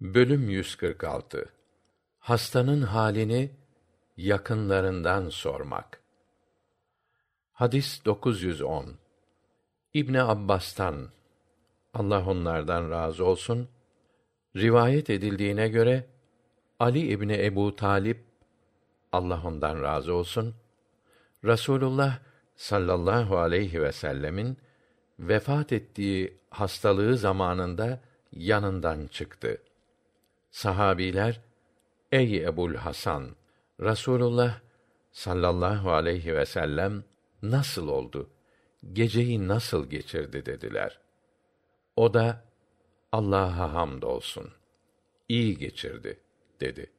Bölüm 146 Hastanın halini yakınlarından sormak. Hadis 910. İbn Abbas'tan Allah onlardan razı olsun rivayet edildiğine göre Ali İbni Ebu Talip Allah ondan razı olsun Rasulullah sallallahu aleyhi ve sellemin vefat ettiği hastalığı zamanında yanından çıktı. Sahabiler, Ey Ebul Hasan, Rasulullah sallallahu aleyhi ve sellem nasıl oldu? Geceyi nasıl geçirdi dediler. O da Allah'a hamdolsun. İyi geçirdi dedi.